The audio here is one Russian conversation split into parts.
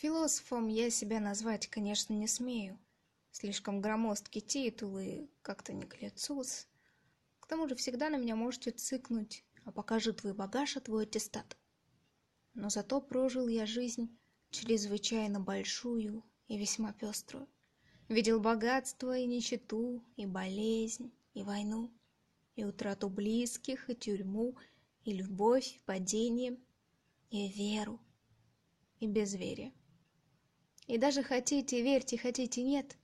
Философом я себя назвать, конечно, не смею. Слишком громоздкий титул и как-то не к лицу. К тому же всегда на меня можете цыкнуть, а покажи твой багаж, а твой аттестат. Но зато прожил я жизнь чрезвычайно большую и весьма пеструю. Видел богатство и нищету, и болезнь, и войну, и утрату близких, и тюрьму, и любовь, и падение, и веру, и безверие. И даже хотите верьте, хотите нет,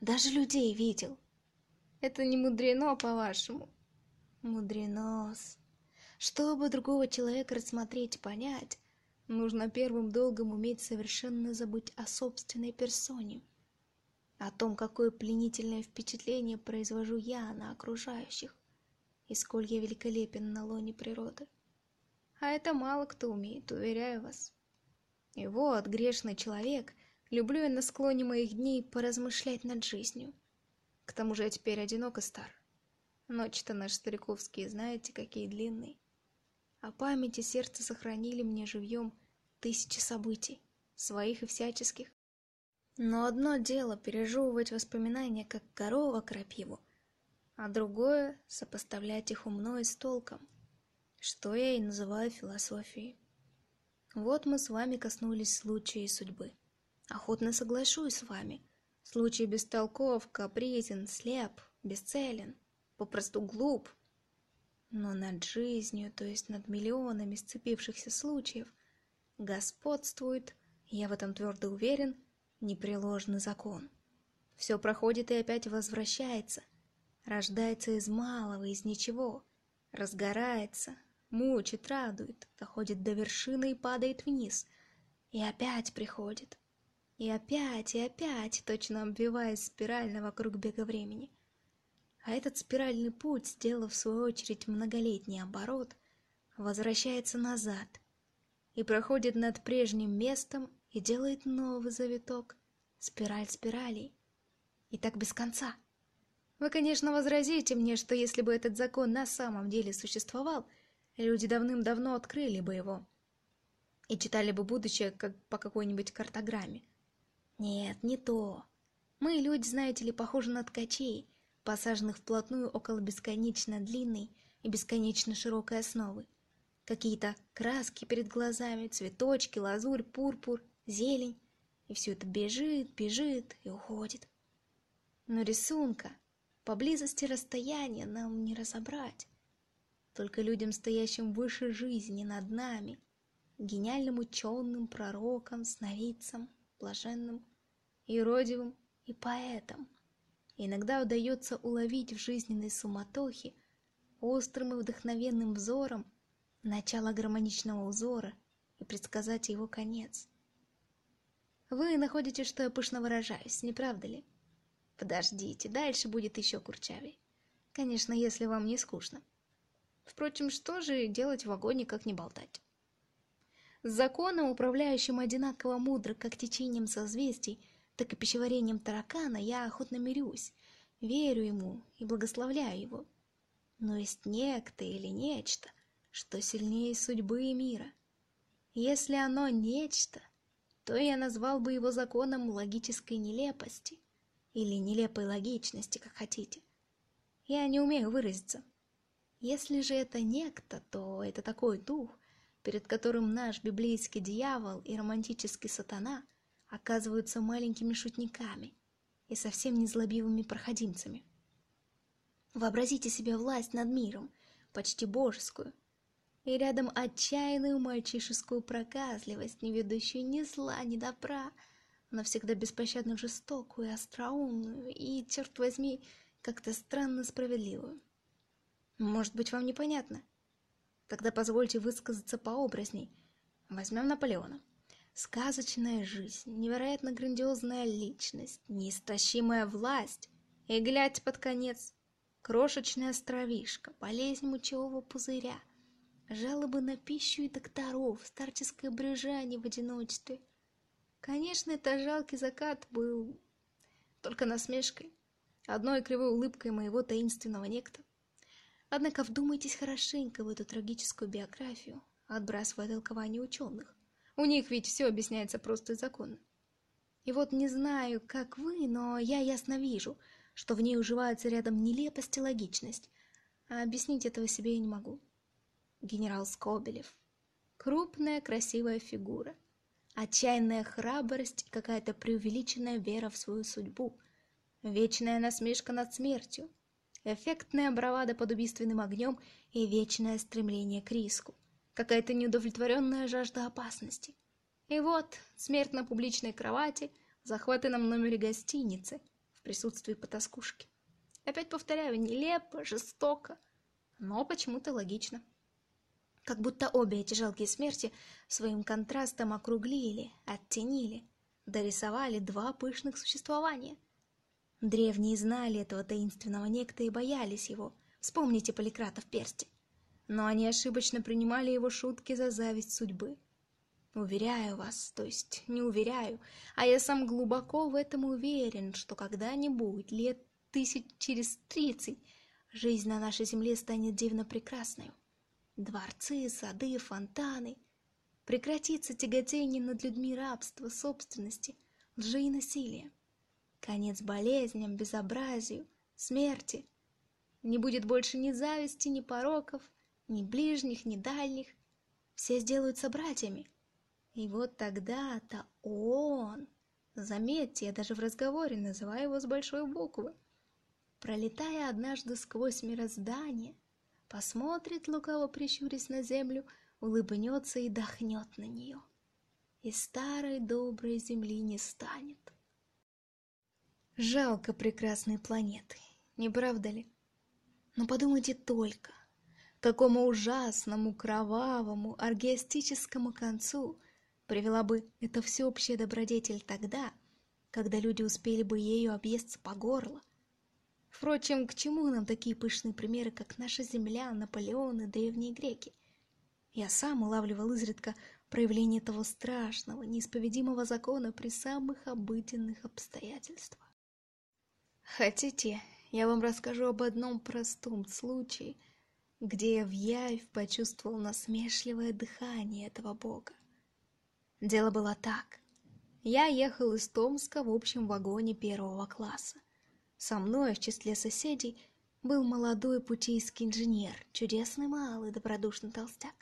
даже людей видел. Это не мудрено, по-вашему? Мудрено-с. Чтобы другого человека рассмотреть понять, нужно первым долгом уметь совершенно забыть о собственной персоне, о том, какое пленительное впечатление произвожу я на окружающих, и сколь я великолепен на лоне природы. А это мало кто умеет, уверяю вас. И вот, грешный человек, люблю я на склоне моих дней поразмышлять над жизнью. К тому же я теперь одинок и стар. Ночи-то наши стариковские, знаете, какие длинные. А память и сердце сохранили мне живьем тысячи событий, своих и всяческих. Но одно дело пережевывать воспоминания, как корова крапиву, а другое — сопоставлять их умно и с толком, что я и называю философией. Вот мы с вами коснулись случая и судьбы. Охотно соглашусь с вами. Случай бестолков, капризен, слеп, бесцелен, попросту глуп. Но над жизнью, то есть над миллионами сцепившихся случаев, господствует, я в этом твердо уверен, непреложный закон. Все проходит и опять возвращается, рождается из малого, из ничего, разгорается, мучит, радует, доходит до вершины и падает вниз, и опять приходит, и опять, и опять, точно обвиваясь спирально вокруг бега времени. А этот спиральный путь, сделав в свою очередь многолетний оборот, возвращается назад и проходит над прежним местом и делает новый завиток, спираль спиралей, и так без конца. Вы, конечно, возразите мне, что если бы этот закон на самом деле существовал, люди давным-давно открыли бы его и читали бы будущее как по какой-нибудь картограмме. Нет, не то. Мы, люди, знаете ли, похожи на ткачей, посаженных вплотную около бесконечно длинной и бесконечно широкой основы. Какие-то краски перед глазами, цветочки, лазурь, пурпур, зелень. И все это бежит, бежит и уходит. Но рисунка, поблизости расстояния нам не разобрать. Только людям, стоящим выше жизни над нами, гениальным ученым, пророкам, сновидцам, блаженным, юродивым и поэтам, иногда удается уловить в жизненной суматохе острым и вдохновенным взором начало гармоничного узора и предсказать его конец. Вы находите, что я пышно выражаюсь, не правда ли? Подождите, дальше будет еще курчавей. Конечно, если вам не скучно. Впрочем, что же делать в вагоне, как не болтать? С законом, управляющим одинаково мудро как течением созвездий, так и пищеварением таракана, я охотно мирюсь, верю ему и благословляю его. Но есть некто или нечто, что сильнее судьбы и мира. Если оно нечто, то я назвал бы его законом логической нелепости или нелепой логичности, как хотите. Я не умею выразиться. Если же это некто, то это такой дух, перед которым наш библейский дьявол и романтический сатана оказываются маленькими шутниками и совсем незлобивыми проходимцами. Вообразите себе власть над миром, почти божескую, и рядом отчаянную мальчишескую проказливость, не ведущую ни зла, ни добра, но всегда беспощадно жестокую, остроумную и, черт возьми, как-то странно справедливую. Может быть, вам непонятно? Тогда позвольте высказаться пообразней. Возьмем Наполеона. Сказочная жизнь, невероятно грандиозная личность, неистощимая власть. И глядь под конец, крошечная островишка, болезнь мочевого пузыря — жалобы на пищу и докторов, старческое брюжание в одиночестве. Конечно, это жалкий закат был только насмешкой, одной кривой улыбкой моего таинственного некто. Однако вдумайтесь хорошенько в эту трагическую биографию, отбрасывая толкование ученых. У них ведь все объясняется просто и законно. И вот не знаю, как вы, но я ясно вижу, что в ней уживаются рядом нелепость и логичность, а объяснить этого себе я не могу. Генерал Скобелев. Крупная, красивая фигура. Отчаянная храбрость и какая-то преувеличенная вера в свою судьбу. Вечная насмешка над смертью. Эффектная бравада под убийственным огнем и вечное стремление к риску. Какая-то неудовлетворенная жажда опасности. И вот смерть на публичной кровати, захваты на номере гостиницы в присутствии потаскушки. Опять повторяю, нелепо, жестоко, но почему-то логично. Как будто обе эти жалкие смерти своим контрастом округлили, оттенили, дорисовали два пышных существования. Древние знали этого таинственного некто и боялись его. Вспомните Поликрата в персте. Но они ошибочно принимали его шутки за зависть судьбы. Уверяю вас, то есть не уверяю, а я сам глубоко в этом уверен, что когда-нибудь, лет тысяч через тридцать, жизнь на нашей земле станет дивно прекрасной. Дворцы, сады, фонтаны. Прекратится тяготение над людьми рабства, собственности, лжи и насилия. Конец болезням, безобразию, смерти. Не будет больше ни зависти, ни пороков, ни ближних, ни дальних. Все сделаются братьями. И вот тогда-то он... Заметьте, я даже в разговоре называю его с большой буквы. Пролетая однажды сквозь мироздание, посмотрит, лукаво прищурясь на землю, улыбнется и дохнет на нее. И старой доброй земли не станет. Жалко прекрасной планеты, не правда ли? Но подумайте только, какому ужасному, кровавому, аргиастическому концу привела бы эта всеобщая добродетель тогда, когда люди успели бы ею объесться по горло, Впрочем, к чему нам такие пышные примеры, как наша земля, Наполеон и древние греки? Я сам улавливал изредка проявление того страшного, неисповедимого закона при самых обыденных обстоятельствах. Хотите, я вам расскажу об одном простом случае, где я в явь почувствовал насмешливое дыхание этого бога. Дело было так. Я ехал из Томска в общем вагоне первого класса. Со мной в числе соседей был молодой путейский инженер, чудесный малый, добродушный толстяк.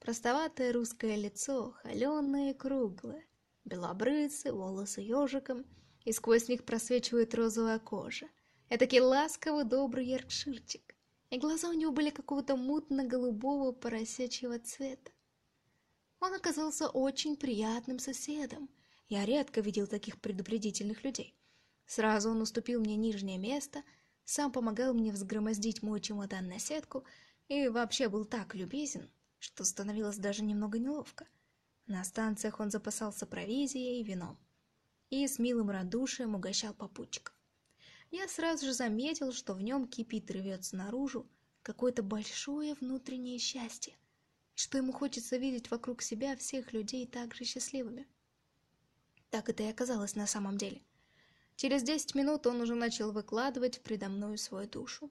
Простоватое русское лицо, холеное и круглое, белобрысы, волосы ежиком, и сквозь них просвечивает розовая кожа. Этакий ласковый добрый яркширчик, и глаза у него были какого-то мутно-голубого поросячьего цвета. Он оказался очень приятным соседом. Я редко видел таких предупредительных людей. Сразу он уступил мне нижнее место, сам помогал мне взгромоздить мой чемодан на сетку и вообще был так любезен, что становилось даже немного неловко. На станциях он запасался провизией и вином и с милым радушием угощал попутчиков. Я сразу же заметил, что в нем кипит рвется наружу какое-то большое внутреннее счастье, что ему хочется видеть вокруг себя всех людей так же счастливыми. Так это и оказалось на самом деле – Через десять минут он уже начал выкладывать предо мною свою душу.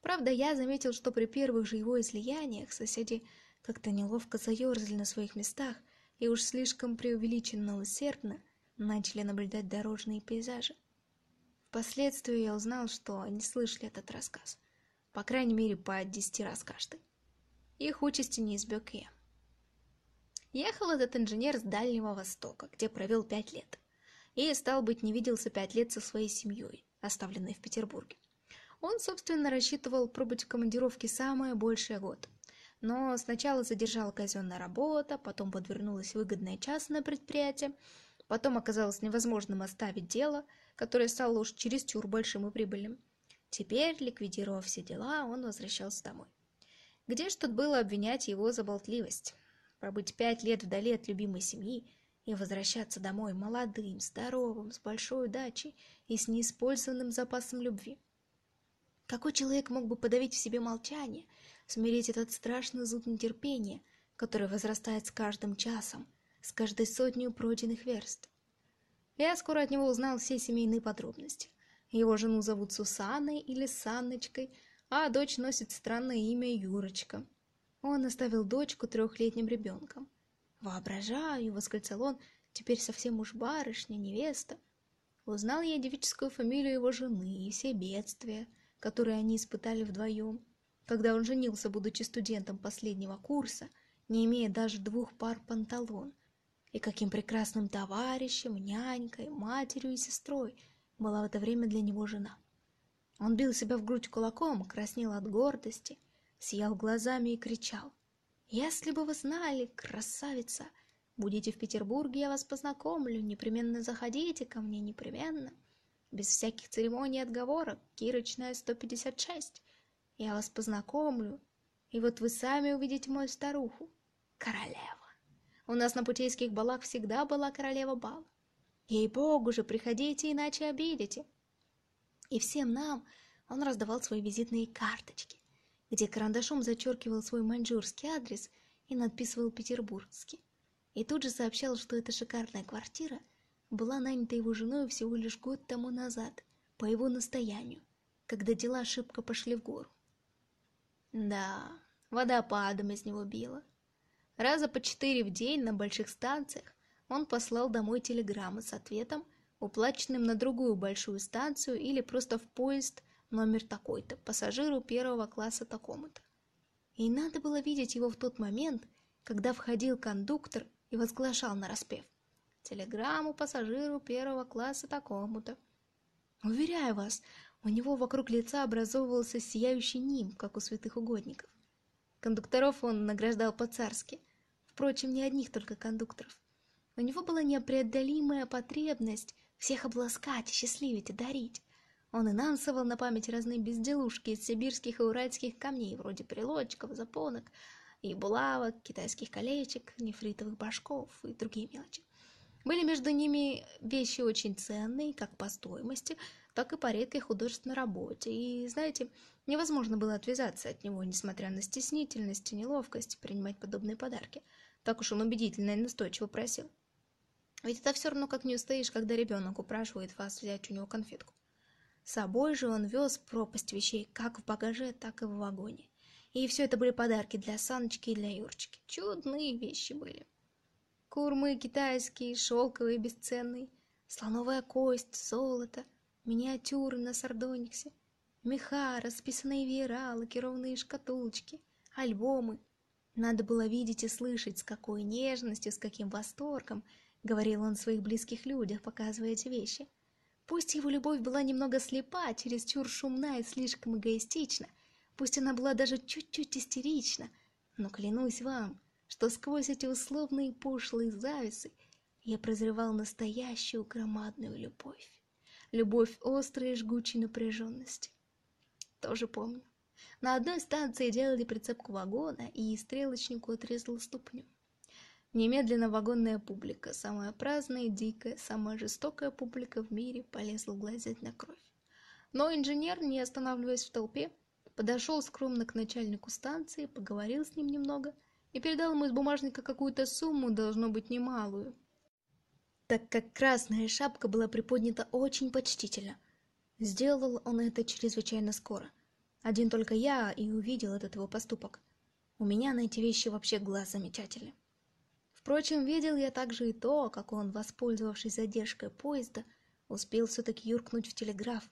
Правда, я заметил, что при первых же его излияниях соседи как-то неловко заерзали на своих местах и уж слишком преувеличенно усердно начали наблюдать дорожные пейзажи. Впоследствии я узнал, что они слышали этот рассказ. По крайней мере, по десяти раз каждый. Их участи не избег я. Ехал этот инженер с Дальнего Востока, где провел пять лет и, стал быть, не виделся пять лет со своей семьей, оставленной в Петербурге. Он, собственно, рассчитывал пробыть в командировке самое большее год. Но сначала задержала казенная работа, потом подвернулось выгодное частное предприятие, потом оказалось невозможным оставить дело, которое стало уж чересчур большим и прибыльным. Теперь, ликвидировав все дела, он возвращался домой. Где ж тут было обвинять его за болтливость? Пробыть пять лет вдали от любимой семьи и возвращаться домой молодым, здоровым, с большой дачей и с неиспользованным запасом любви. Какой человек мог бы подавить в себе молчание, смирить этот страшный зуд нетерпения, который возрастает с каждым часом, с каждой сотней пройденных верст? Я скоро от него узнал все семейные подробности. Его жену зовут Сусанной или Санночкой, а дочь носит странное имя Юрочка. Он оставил дочку трехлетним ребенком. «Воображаю!» — восклицал он, теперь совсем уж барышня, невеста. Узнал я девическую фамилию его жены и все бедствия, которые они испытали вдвоем, когда он женился, будучи студентом последнего курса, не имея даже двух пар панталон, и каким прекрасным товарищем, нянькой, матерью и сестрой была в это время для него жена. Он бил себя в грудь кулаком, краснел от гордости, сиял глазами и кричал. «Если бы вы знали, красавица! Будете в Петербурге, я вас познакомлю, непременно заходите ко мне, непременно. Без всяких церемоний и отговорок, Кирочная 156. Я вас познакомлю, и вот вы сами увидите мою старуху, королева. У нас на путейских балах всегда была королева бал. Ей-богу же, приходите, иначе обидите. И всем нам он раздавал свои визитные карточки, где карандашом зачеркивал свой маньчжурский адрес и надписывал петербургский. И тут же сообщал, что эта шикарная квартира была нанята его женой всего лишь год тому назад, по его настоянию, когда дела шибко пошли в гору. Да, водопадом из него било. Раза по четыре в день на больших станциях он послал домой телеграммы с ответом, уплаченным на другую большую станцию или просто в поезд номер такой-то, пассажиру первого класса такому-то. И надо было видеть его в тот момент, когда входил кондуктор и возглашал нараспев. Телеграмму пассажиру первого класса такому-то. Уверяю вас, у него вокруг лица образовывался сияющий ним, как у святых угодников. Кондукторов он награждал по-царски. Впрочем, не одних только кондукторов. У него была непреодолимая потребность всех обласкать, счастливить и дарить. Он и нансовал на память разные безделушки из сибирских и уральских камней, вроде прилочков, запонок и булавок, китайских колечек, нефритовых башков и другие мелочи. Были между ними вещи очень ценные, как по стоимости, так и по редкой художественной работе. И, знаете, невозможно было отвязаться от него, несмотря на стеснительность и неловкость принимать подобные подарки. Так уж он убедительно и настойчиво просил. Ведь это все равно как не устоишь, когда ребенок упрашивает вас взять у него конфетку. С собой же он вез пропасть вещей как в багаже, так и в вагоне. И все это были подарки для Саночки и для Юрчики. Чудные вещи были. Курмы китайские, шелковые, бесценные, слоновая кость, золото, миниатюры на сардониксе, меха, расписанные веера, лакированные шкатулочки, альбомы. Надо было видеть и слышать, с какой нежностью, с каким восторгом говорил он своих близких людях, показывая эти вещи. Пусть его любовь была немного слепа, чересчур шумна и слишком эгоистична, пусть она была даже чуть-чуть истерична, но клянусь вам, что сквозь эти условные пошлые зависы я прозревал настоящую громадную любовь. Любовь острой и жгучей напряженности. Тоже помню. На одной станции делали прицепку вагона, и стрелочнику отрезал ступню. Немедленно вагонная публика, самая праздная и дикая, самая жестокая публика в мире, полезла глазеть на кровь. Но инженер, не останавливаясь в толпе, подошел скромно к начальнику станции, поговорил с ним немного — и передал ему из бумажника какую-то сумму, должно быть немалую, так как красная шапка была приподнята очень почтительно. Сделал он это чрезвычайно скоро. Один только я и увидел этот его поступок. У меня на эти вещи вообще глаз замечательный. Впрочем, видел я также и то, как он, воспользовавшись задержкой поезда, успел все-таки юркнуть в телеграф.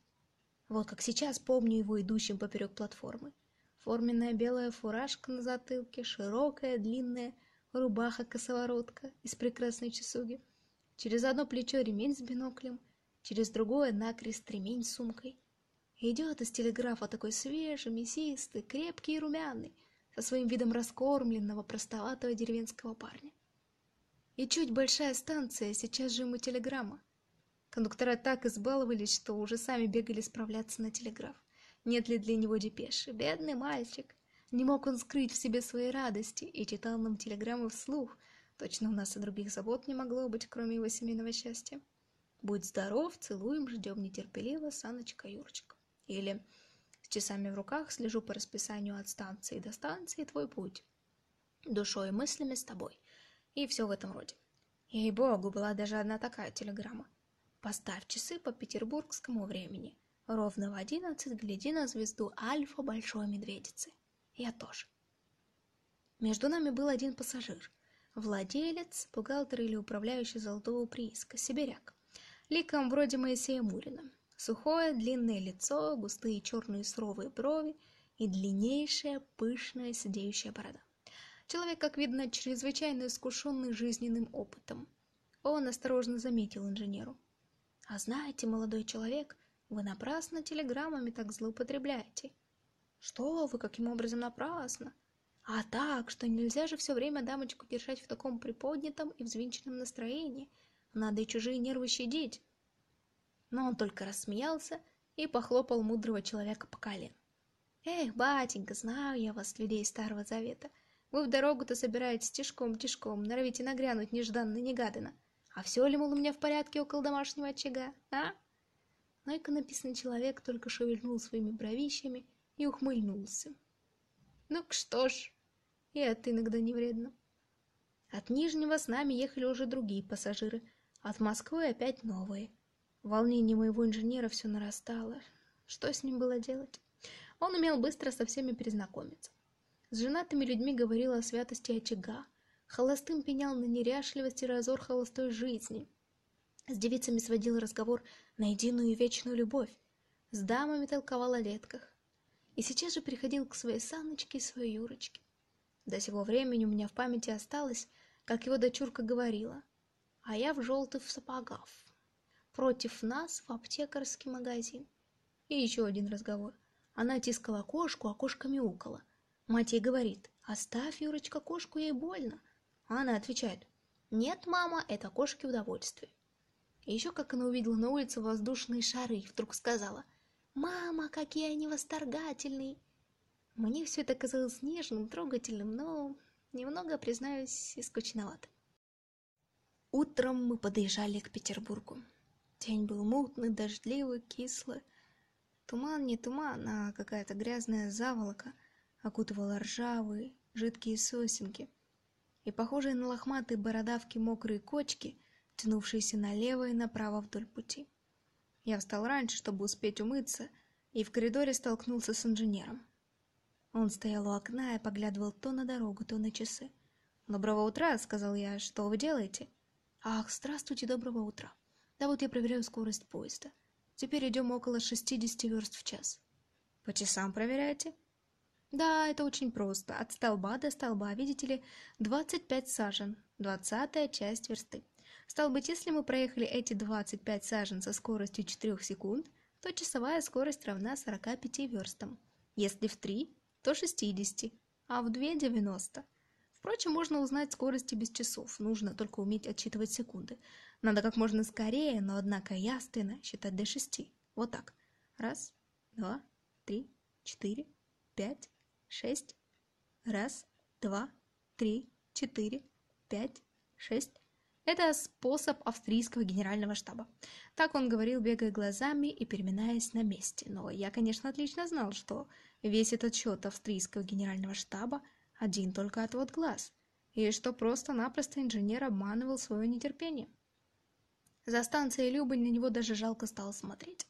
Вот как сейчас помню его идущим поперек платформы. Форменная белая фуражка на затылке, широкая, длинная рубаха-косоворотка из прекрасной чесуги. Через одно плечо ремень с биноклем, через другое накрест ремень с сумкой. идет из телеграфа такой свежий, мясистый, крепкий и румяный, со своим видом раскормленного, простоватого деревенского парня. И чуть большая станция, сейчас же ему телеграмма. Кондуктора так избаловались, что уже сами бегали справляться на телеграф нет ли для него депеши. Бедный мальчик. Не мог он скрыть в себе своей радости и читал нам телеграммы вслух. Точно у нас и других забот не могло быть, кроме его семейного счастья. Будь здоров, целуем, ждем нетерпеливо, Саночка Юрчик. Или с часами в руках слежу по расписанию от станции до станции твой путь. Душой и мыслями с тобой. И все в этом роде. Ей-богу, была даже одна такая телеграмма. Поставь часы по петербургскому времени. Ровно в одиннадцать гляди на звезду Альфа Большой Медведицы. Я тоже. Между нами был один пассажир. Владелец, бухгалтер или управляющий золотого прииска, сибиряк. Ликом вроде Моисея Мурина. Сухое, длинное лицо, густые черные суровые брови и длиннейшая, пышная, сидеющая борода. Человек, как видно, чрезвычайно искушенный жизненным опытом. Он осторожно заметил инженеру. «А знаете, молодой человек, вы напрасно телеграммами так злоупотребляете». «Что вы, каким образом напрасно?» «А так, что нельзя же все время дамочку держать в таком приподнятом и взвинченном настроении. Надо и чужие нервы щадить». Но он только рассмеялся и похлопал мудрого человека по колену. «Эх, батенька, знаю я вас, людей Старого Завета. Вы в дорогу-то собираетесь тишком-тишком, норовите нагрянуть нежданно-негаданно. А все ли, мол, у меня в порядке около домашнего очага, а?» Но иконописный человек только шевельнул своими бровищами и ухмыльнулся. «Ну-ка что ж, и это иногда не вредно». От Нижнего с нами ехали уже другие пассажиры, от Москвы опять новые. Волнение моего инженера все нарастало. Что с ним было делать? Он умел быстро со всеми перезнакомиться. С женатыми людьми говорил о святости очага, холостым пенял на неряшливость и разор холостой жизни. С девицами сводил разговор на единую и вечную любовь, с дамами толковал о летках. И сейчас же приходил к своей Саночке и своей Юрочке. До сего времени у меня в памяти осталось, как его дочурка говорила, а я в желтых сапогах. Против нас в аптекарский магазин. И еще один разговор. Она тискала кошку, а кошка мяукала. Мать ей говорит, оставь, Юрочка, кошку, ей больно. А она отвечает, нет, мама, это кошке удовольствие. И еще как она увидела на улице воздушные шары, вдруг сказала, мама, какие они восторгательные. Мне все это казалось нежным, трогательным, но немного, признаюсь, скучновато. Утром мы подъезжали к Петербургу. День был мутный, дождливый, кислый. Туман не туман, а какая-то грязная заволока окутывала ржавые, жидкие сосенки. И похожие на лохматые бородавки мокрые кочки, тянувшиеся налево и направо вдоль пути. Я встал раньше, чтобы успеть умыться, и в коридоре столкнулся с инженером. Он стоял у окна и поглядывал то на дорогу, то на часы. «Доброго утра», — сказал я. «Что вы делаете?» «Ах, здравствуйте, доброго утра. Да вот я проверяю скорость поезда. Теперь идем около 60 верст в час. По часам проверяете? Да, это очень просто. От столба до столба, видите ли, 25 сажен, двадцатая часть версты. Стал быть, если мы проехали эти 25 сажен со скоростью 4 секунд, то часовая скорость равна 45 верстам. Если в 3, то 60, а в 2 – 90. Впрочем, можно узнать скорости без часов, нужно только уметь отсчитывать секунды. Надо как можно скорее, но однако ясно считать до шести. Вот так. Раз, два, три, четыре, пять, шесть. Раз, два, три, четыре, пять, шесть. Это способ австрийского генерального штаба. Так он говорил, бегая глазами и переминаясь на месте. Но я, конечно, отлично знал, что весь этот счет австрийского генерального штаба – один только отвод глаз, и что просто-напросто инженер обманывал свое нетерпение. За станцией Любань на него даже жалко стало смотреть.